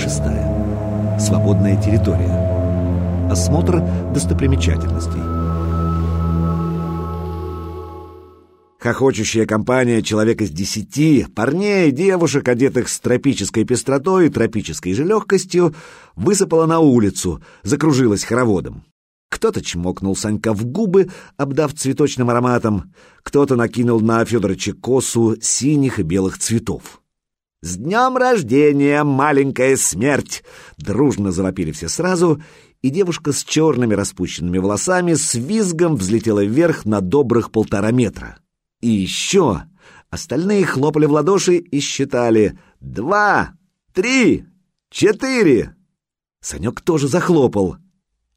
шестая. Свободная территория. Осмотр достопримечательностей. Хохочущая компания человек из десяти, парней, девушек, одетых с тропической пестротой и тропической же легкостью, высыпала на улицу, закружилась хороводом. Кто-то чмокнул Санька в губы, обдав цветочным ароматом, кто-то накинул на Федорыча косу синих и белых цветов. «С днем рождения, маленькая смерть!» Дружно завопили все сразу, и девушка с черными распущенными волосами с визгом взлетела вверх на добрых полтора метра. И еще остальные хлопали в ладоши и считали «Два! Три! Четыре!» Санек тоже захлопал —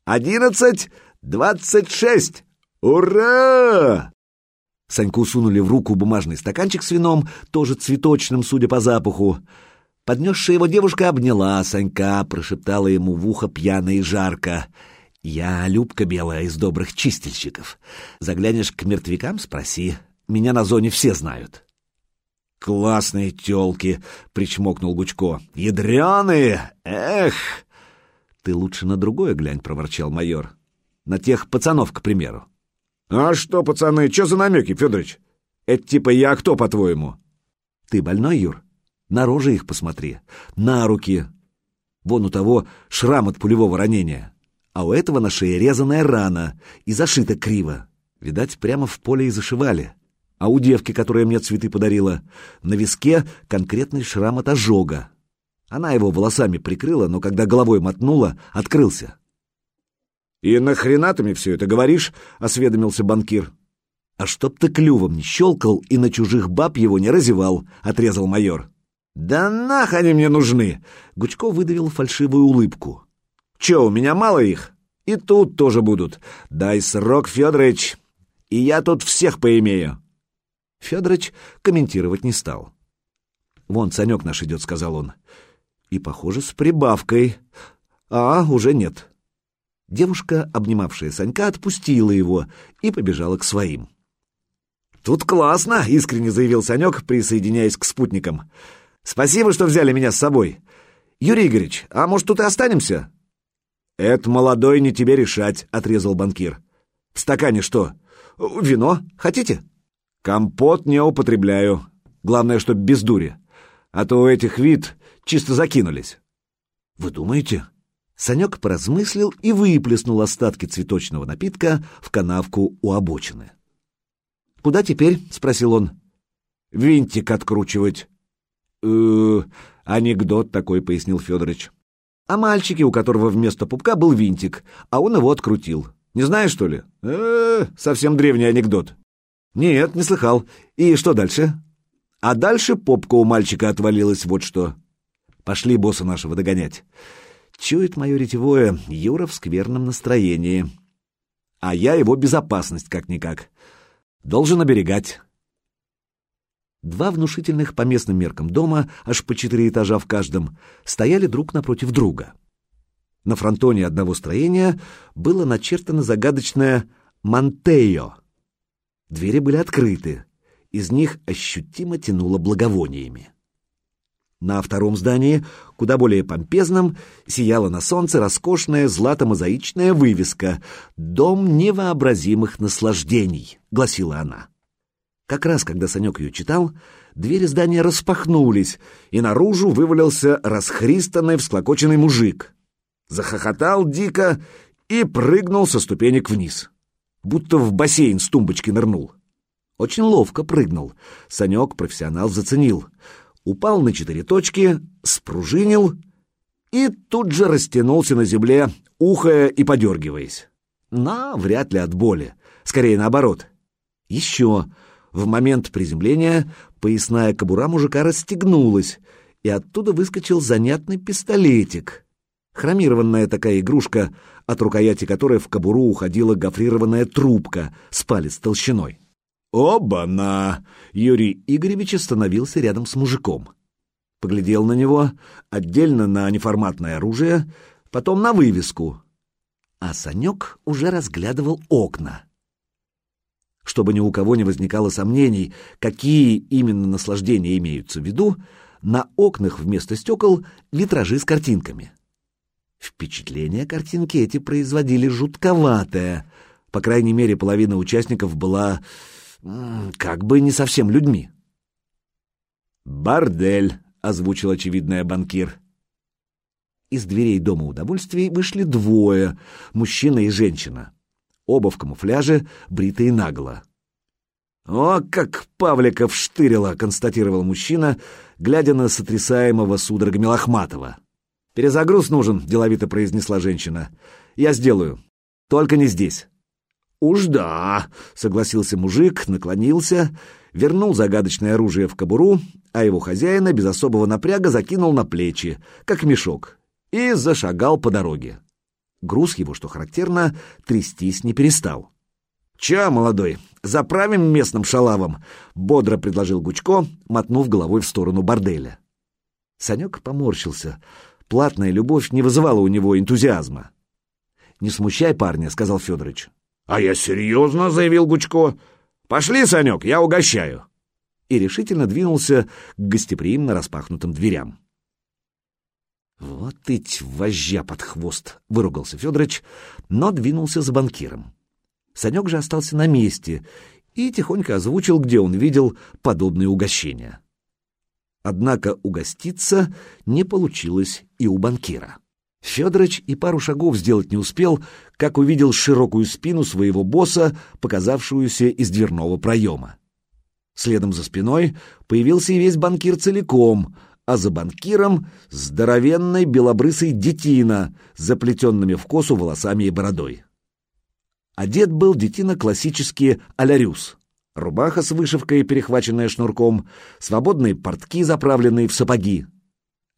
Одиннадцать, двадцать шесть! Ура!» Саньку сунули в руку бумажный стаканчик с вином, тоже цветочным, судя по запаху. Поднесшая его девушка обняла Санька, прошептала ему в ухо пьяно и жарко. «Я Любка Белая из добрых чистильщиков. Заглянешь к мертвякам, спроси. Меня на зоне все знают». «Классные тёлки!» — причмокнул Гучко. «Ядреные! Эх!» «Ты лучше на другое глянь», — проворчал майор. «На тех пацанов, к примеру». «А что, пацаны, что за намеки, Федорович? Это типа я кто, по-твоему?» «Ты больной, Юр? На рожи их посмотри. На руки. Вон у того шрам от пулевого ранения. А у этого на шее резаная рана и зашита криво. Видать, прямо в поле и зашивали. А у девки, которая мне цветы подарила, на виске конкретный шрам от ожога. Она его волосами прикрыла, но когда головой мотнула, открылся. «И нахрена ты мне все это говоришь?» — осведомился банкир. «А чтоб ты клювом не щелкал и на чужих баб его не разевал», — отрезал майор. «Да нах они мне нужны!» — Гучко выдавил фальшивую улыбку. «Че, у меня мало их? И тут тоже будут. Дай срок, Федорович, и я тут всех поимею». Федорович комментировать не стал. «Вон Санек наш идет», — сказал он. И, похоже, с прибавкой. А, уже нет. Девушка, обнимавшая Санька, отпустила его и побежала к своим. «Тут классно!» — искренне заявил Санек, присоединяясь к спутникам. «Спасибо, что взяли меня с собой. Юрий Игоревич, а может, тут и останемся?» «Это, молодой, не тебе решать», — отрезал банкир. «В стакане что? Вино? Хотите?» «Компот не употребляю. Главное, чтоб без дури. А то у этих вид Чисто закинулись. Вы думаете? Санек поразмыслил и выплеснул остатки цветочного напитка в канавку у обочины. «Куда теперь?» — спросил он. «Винтик откручивать». «Э-э, анекдот такой», — пояснил Федорович. «О мальчике, у которого вместо пупка был винтик, а он его открутил. Не знаешь, что ли? Э-э, совсем древний анекдот». «Нет, не слыхал. И что дальше?» «А дальше попка у мальчика отвалилась, вот что». Пошли босса нашего догонять. Чует мое ретевое, Юра в скверном настроении. А я его безопасность как-никак. Должен оберегать. Два внушительных по местным меркам дома, аж по четыре этажа в каждом, стояли друг напротив друга. На фронтоне одного строения было начертано загадочное «Монтео». Двери были открыты, из них ощутимо тянуло благовониями. На втором здании, куда более помпезном, сияла на солнце роскошная злато-мозаичная вывеска «Дом невообразимых наслаждений», — гласила она. Как раз, когда Санек ее читал, двери здания распахнулись, и наружу вывалился расхристанный всклокоченный мужик. Захохотал дико и прыгнул со ступенек вниз, будто в бассейн с тумбочки нырнул. Очень ловко прыгнул. Санек, профессионал, заценил — упал на четыре точки, спружинил и тут же растянулся на земле, ухая и подергиваясь. Но вряд ли от боли, скорее наоборот. Еще в момент приземления поясная кобура мужика расстегнулась, и оттуда выскочил занятный пистолетик. Хромированная такая игрушка, от рукояти которой в кобуру уходила гофрированная трубка с палец толщиной. «Оба-на!» Юрий Игоревич остановился рядом с мужиком. Поглядел на него, отдельно на неформатное оружие, потом на вывеску. А Санек уже разглядывал окна. Чтобы ни у кого не возникало сомнений, какие именно наслаждения имеются в виду, на окнах вместо стекол витражи с картинками. Впечатление картинки эти производили жутковатое. По крайней мере, половина участников была как бы не совсем людьми. «Бордель», — озвучил очевидная банкир. Из дверей Дома удовольствий вышли двое — мужчина и женщина. Оба в камуфляже, бритые нагло. «О, как Павликов штырило!» — констатировал мужчина, глядя на сотрясаемого судорогами Лохматова. «Перезагруз нужен», — деловито произнесла женщина. «Я сделаю. Только не здесь». «Уж да», — согласился мужик, наклонился, вернул загадочное оружие в кобуру, а его хозяина без особого напряга закинул на плечи, как мешок, и зашагал по дороге. Груз его, что характерно, трястись не перестал. «Ча, молодой, заправим местным шалавом», — бодро предложил Гучко, мотнув головой в сторону борделя. Санек поморщился. Платная любовь не вызывала у него энтузиазма. «Не смущай парня», — сказал Федорович. «А я серьезно», — заявил Гучко. «Пошли, Санек, я угощаю». И решительно двинулся к гостеприимно распахнутым дверям. «Вот ведь вожжа под хвост!» — выругался Федорович, но двинулся за банкиром. Санек же остался на месте и тихонько озвучил, где он видел подобные угощения. Однако угоститься не получилось и у банкира. Федорович и пару шагов сделать не успел, как увидел широкую спину своего босса, показавшуюся из дверного проема. Следом за спиной появился и весь банкир целиком, а за банкиром здоровенный белобрысый детина заплетенными в косу волосами и бородой. Одет был детина классически алярюс. Рубаха с вышивкой, перехваченная шнурком, свободные портки, заправленные в сапоги.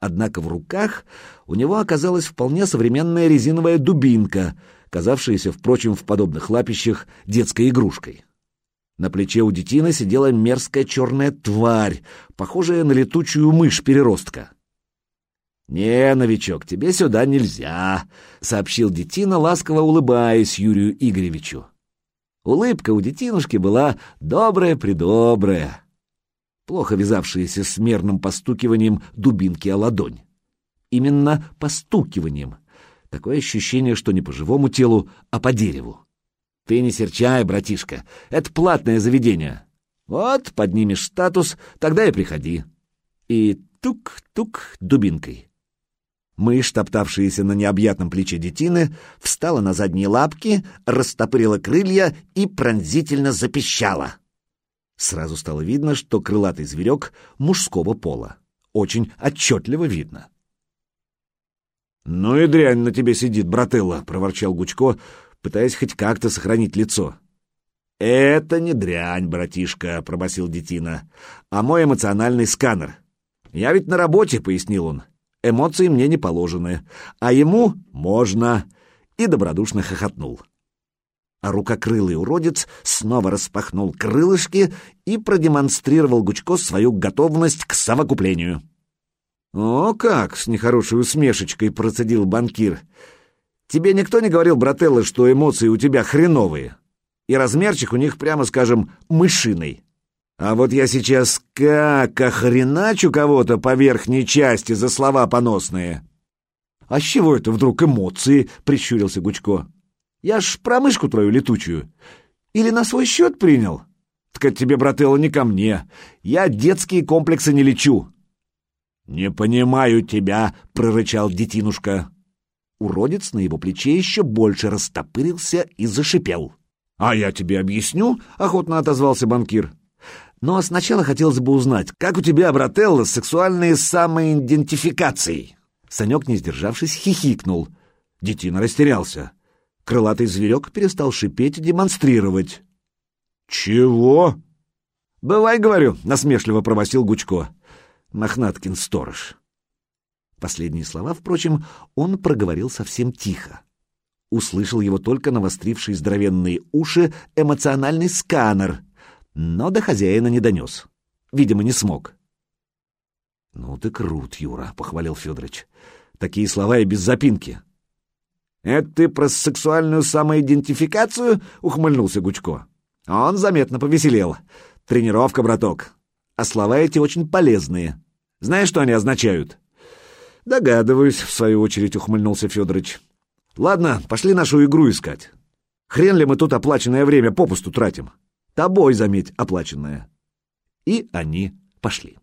Однако в руках у него оказалась вполне современная резиновая дубинка, казавшаяся, впрочем, в подобных лапищах детской игрушкой. На плече у детины сидела мерзкая черная тварь, похожая на летучую мышь-переростка. «Не, новичок, тебе сюда нельзя», — сообщил детина, ласково улыбаясь Юрию Игоревичу. Улыбка у детинушки была добрая-предобрая, плохо вязавшаяся с мерным постукиванием дубинки о ладонь. Именно постукиванием. Такое ощущение, что не по живому телу, а по дереву. Ты не серчай, братишка, это платное заведение. Вот, поднимешь статус, тогда и приходи. И тук-тук дубинкой. Мышь, топтавшаяся на необъятном плече детины, встала на задние лапки, растопырила крылья и пронзительно запищала. Сразу стало видно, что крылатый зверек мужского пола. Очень отчетливо видно. «Ну и дрянь на тебе сидит, брателла!» — проворчал Гучко, пытаясь хоть как-то сохранить лицо. «Это не дрянь, братишка», — пробасил детина, — «а мой эмоциональный сканер. Я ведь на работе», — пояснил он. «Эмоции мне не положены, а ему можно», — и добродушно хохотнул. А рукокрылый уродец снова распахнул крылышки и продемонстрировал Гучко свою готовность к совокуплению. «О как!» — с нехорошей усмешечкой процедил банкир — Тебе никто не говорил, брателло, что эмоции у тебя хреновые, и размерчик у них, прямо скажем, мышиный. А вот я сейчас как охреначу кого-то по верхней части за слова поносные. А с чего это вдруг эмоции? Прищурился Гучко. Я ж про мышку твою летучую. Или на свой счет принял? Так это тебе, брателло, не ко мне. Я детские комплексы не лечу. Не понимаю тебя, прорычал детинушка. Уродец на его плече еще больше растопырился и зашипел. «А я тебе объясню», — охотно отозвался банкир. «Но сначала хотелось бы узнать, как у тебя, брателло, с сексуальной самоидентификацией?» Санек, не сдержавшись, хихикнул. Детина растерялся. Крылатый зверек перестал шипеть и демонстрировать. «Чего?» «Бывай, говорю», — насмешливо пробасил Гучко. Мохнаткин сторож. Последние слова, впрочем, он проговорил совсем тихо. Услышал его только навостривший здоровенные уши эмоциональный сканер, но до хозяина не донес. Видимо, не смог. «Ну ты крут, Юра», — похвалил Федорович. «Такие слова и без запинки». «Это ты про сексуальную самоидентификацию?» — ухмыльнулся Гучко. Он заметно повеселел. «Тренировка, браток. А слова эти очень полезные. Знаешь, что они означают?» «Догадываюсь», — в свою очередь ухмыльнулся Федорович. «Ладно, пошли нашу игру искать. Хрен ли мы тут оплаченное время попусту тратим? Тобой, заметь, оплаченное». И они пошли.